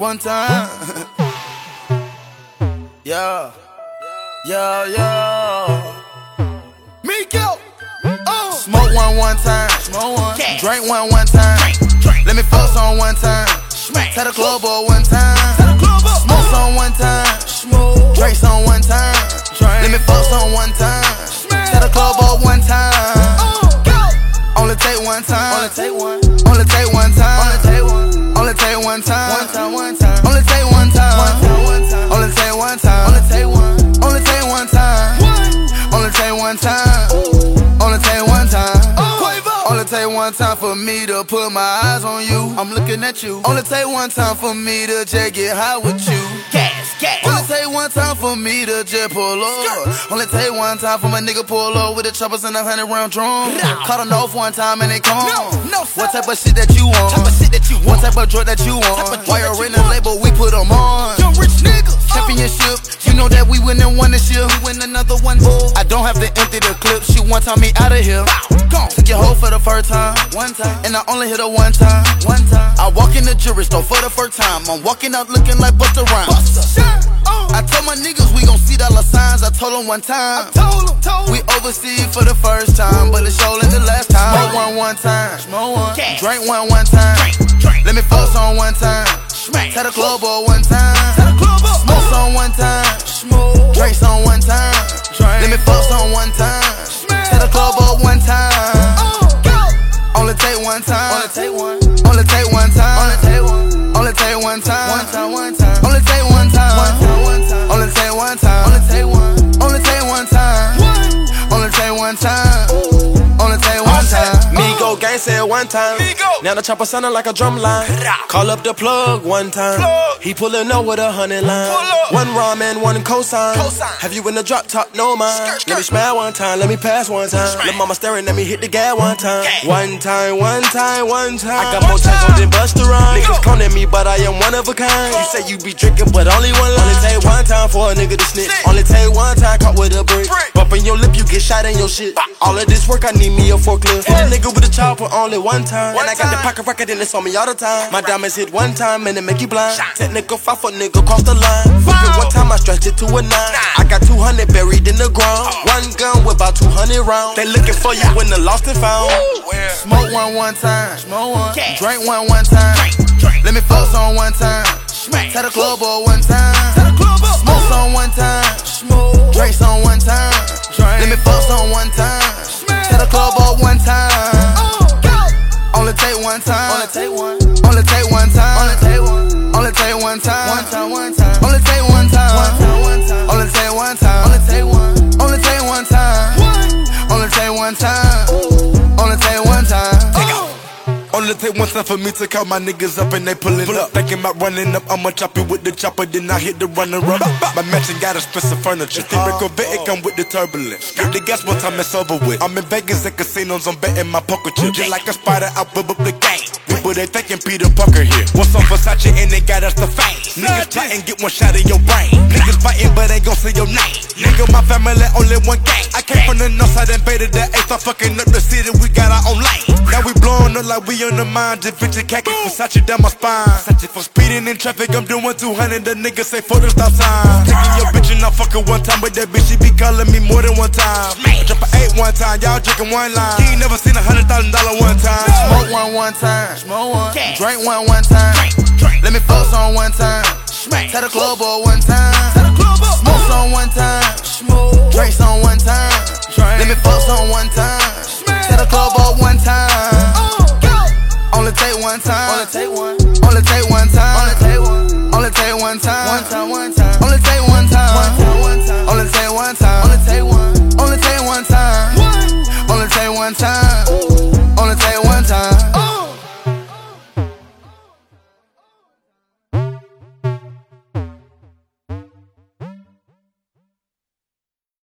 one time. yeah, yeah, yeah. Miko, oh. Smoke one one time, smoke one. Drink one one time. Let me fuck on one time. Tell the club boy one time. Smoke some one time. Smoke. Drink some one time. Let me fuck on one time. Tell the club boy one time. Only take one time. Only take one. Only take one time. Only take one. Only take. One time. One time. One time for me to put my eyes on you. I'm looking at you. Only take one time for me to just get high with you. Gas, gas. Only take one time for me to just pull up. Only take one time for my nigga pull up with the choppers and a hundred round drum. Caught a off one time and they come. No, no, sir. What type of shit that you want? Type of shit that you What want. type of drug that you want? Why you're in the label, we put them on. Young rich niggas. Championship, you know that we win and won this year. We win another one. I don't have to empty the clip. She one time me out of here. Gone. Took your hoe for the first time, one time, and I only hit her one time, one time. I walk in the jewelry store for the first time. I'm walking out looking like Busta Rhymes. I told my niggas we gon' see dollar signs. I told them one time. Told him, told him. We overseas for the first time, but it's showing the last time. Smoke one one time, smoke one. Drink one one time. Drink, drink. Let me fuck on one time. Smack. Tell the club boy one time. Tell the club up. Smoke some one time. Drink some one time. Let me fuck some one time. Tell the club up one time. Oh. Only take one time. Only take one. Only take one time. Only take one. Only take one time. One time. One time. Only take one time. One time. Only take one time. Only take one. Only take one time. Only take one time. Only take one time. Migo gang said one time. Migo. Now the chopper sounding like a drum line. Call up the plug one time. He pulling up with a hundred line. One ramen, one cosign. Have you in the drop top? No mind. Let me smile one time. Let me pass one time. Let mama staring at me hit the gas one time. One time, one time, one time. I got more times than Busta Rhymes. Niggas cloning me, but I am one of a kind. You say you be drinking, but only one line. Only take one time for a nigga to snitch. Only take one time caught with a brick. Brick. Bumping your lip, you get shot in your shit. All of this work, I need me a forklift. Hit a nigga with a chopper only one time. And I got the pocket rocket and it's on me all the time. My diamonds hit one time and it make you blind. Technical five foot nigga cross the line. Fuck it, one time I stretched it to a nine. I got 200 buried in the ground. One gun with about 200 rounds. They looking for you when the lost and found. Smoke one one time. Smoke one. Drink one one time. Let me fuck on one time. Tell the club boy one time. Smoke some one time. Drink some one time. Let me fuck some one time. Tell the club up one time. Take one time. Only take one. Only take one time. Only take one. Only take one time. One time. One time. Only take one time. One time. One time. Only take one time. Only take one. Only take one time. Only take one time. Only take one time for me to call my niggas up and they pullin' up. Thinking about running up, I'ma chop it with the chopper, then I hit the runner up. My mansion got expensive furniture. Theory Corvette, it come with the turbulence. Hit the gas one time, it's over with. I'm in Vegas at casinos, I'm betting my poker chips. Just like a spider, I up the game. People they thinking Peter Parker here. What's on Versace and they got us the fame. Niggas plotting, get one shot in your brain. Niggas fighting, but ain't gon' say your name. Nigga, my family only one gang. I came from the north side, and invaded the eighth, start fucking up the city. We got our own lane. Now we blowing up like we on the mind. Just picture khaki Versace down my spine. Versace for speeding in traffic, I'm doing 200. The nigga say for the stop sign. Taking your bitch and I fuck her one time, but that bitch she be calling me more than one time. I drop an eight one time, y'all drinking one line. You ain't never seen a hundred thousand dollar one time. Smoke one one time. Smoke one. Drink one one time. Drink, drink. Let me fuck some one time. Smack. Tell the club boy one time. Tell the club up. Smoke some one time. Smoke. Drink some one time. Drink. Let me fuck some one time. Tell the club up one time. Only take one time. Only take one. Only take one time. Only take one. Only take one time. One time. One time.